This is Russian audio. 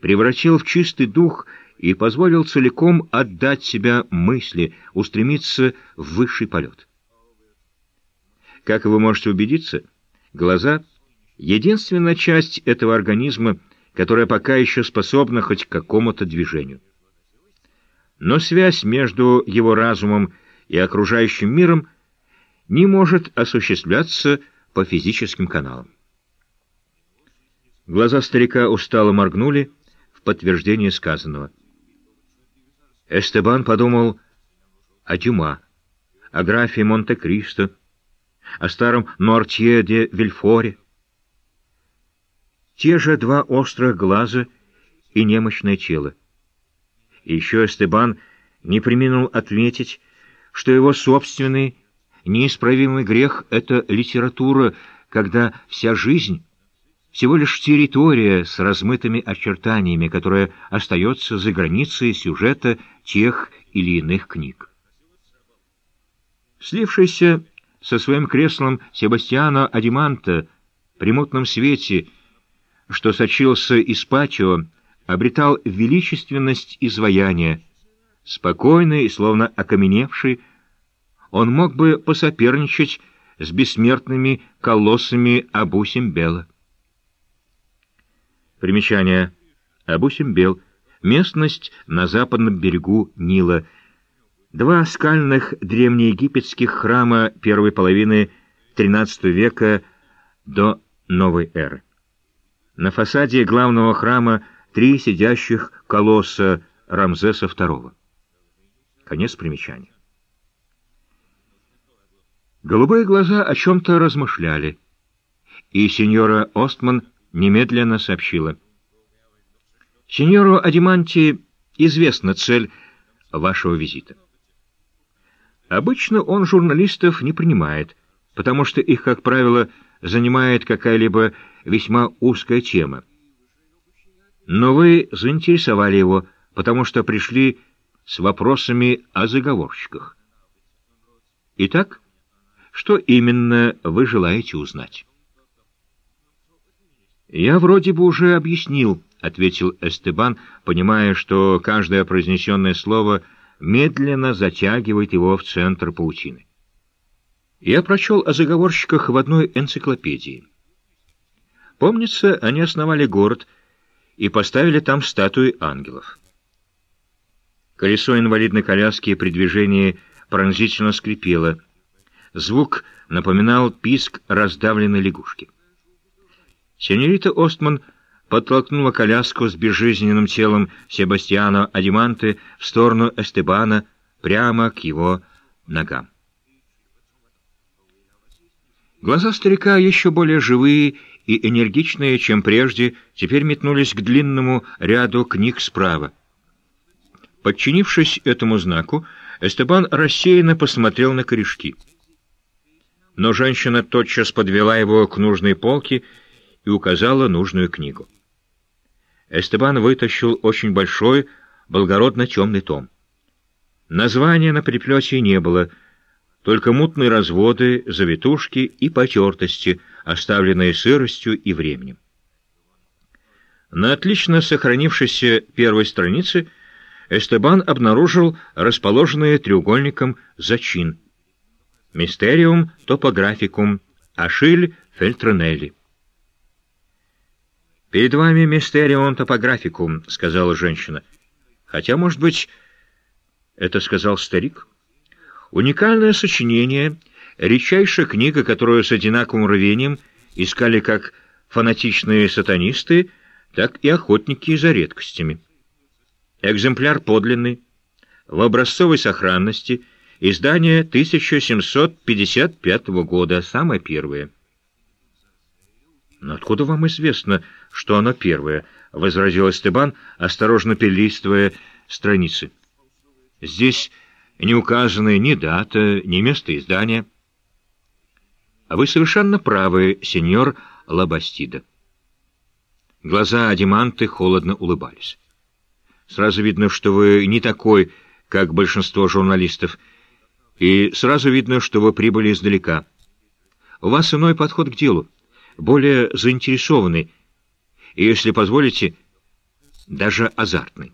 превратил в чистый дух и позволил целиком отдать себя мысли, устремиться в высший полет. Как вы можете убедиться, глаза — единственная часть этого организма, которая пока еще способна хоть к какому-то движению. Но связь между его разумом и окружающим миром не может осуществляться по физическим каналам. Глаза старика устало моргнули подтверждение сказанного. Эстебан подумал о Дюма, о графе Монте-Кристо, о старом Нуартье де Вильфоре. Те же два острых глаза и немощное тело. И еще Эстебан не приминул отметить, что его собственный неисправимый грех — это литература, когда вся жизнь — всего лишь территория с размытыми очертаниями, которая остается за границей сюжета тех или иных книг. Слившийся со своим креслом Себастьяно Адиманта при мутном свете, что сочился из патио, обретал величественность изваяния, спокойный словно окаменевший, он мог бы посоперничать с бессмертными колоссами Абу-Симбела. Примечание. Абу-Симбел. Местность на западном берегу Нила. Два скальных древнеегипетских храма первой половины XIII века до новой эры. На фасаде главного храма три сидящих колосса Рамзеса II. Конец примечания. Голубые глаза о чем-то размышляли, и сеньора Остман немедленно сообщила. «Сеньору Адиманти известна цель вашего визита. Обычно он журналистов не принимает, потому что их, как правило, занимает какая-либо весьма узкая тема. Но вы заинтересовали его, потому что пришли с вопросами о заговорщиках. Итак, что именно вы желаете узнать? «Я вроде бы уже объяснил», — ответил Эстебан, понимая, что каждое произнесенное слово медленно затягивает его в центр паутины. Я прочел о заговорщиках в одной энциклопедии. Помнится, они основали город и поставили там статуи ангелов. Колесо инвалидной коляски при движении пронзительно скрипело. Звук напоминал писк раздавленной лягушки. Сеньорита Остман подтолкнула коляску с безжизненным телом Себастьяна Адиманте в сторону Эстебана, прямо к его ногам. Глаза старика, еще более живые и энергичные, чем прежде, теперь метнулись к длинному ряду книг справа. Подчинившись этому знаку, Эстебан рассеянно посмотрел на корешки. Но женщина тотчас подвела его к нужной полке и указала нужную книгу. Эстебан вытащил очень большой, благородно темный том. Названия на переплете не было, только мутные разводы, завитушки и потертости, оставленные сыростью и временем. На отлично сохранившейся первой странице Эстебан обнаружил расположенные треугольником зачин. Мистериум топографикум, Ашиль Фельтронелли. «Перед вами мистериум топографикум», — сказала женщина. «Хотя, может быть...» — это сказал старик. «Уникальное сочинение, редчайшая книга, которую с одинаковым рвением искали как фанатичные сатанисты, так и охотники за редкостями». Экземпляр подлинный, в образцовой сохранности, издание 1755 года, самое первое. «Но откуда вам известно, что оно первое?» — возразил Эстебан, осторожно перелистывая страницы. «Здесь не указаны ни дата, ни место издания». «А вы совершенно правы, сеньор Лабастида». Глаза Адиманты холодно улыбались. Сразу видно, что вы не такой, как большинство журналистов, и сразу видно, что вы прибыли издалека. У вас иной подход к делу, более заинтересованный, и, если позволите, даже азартный.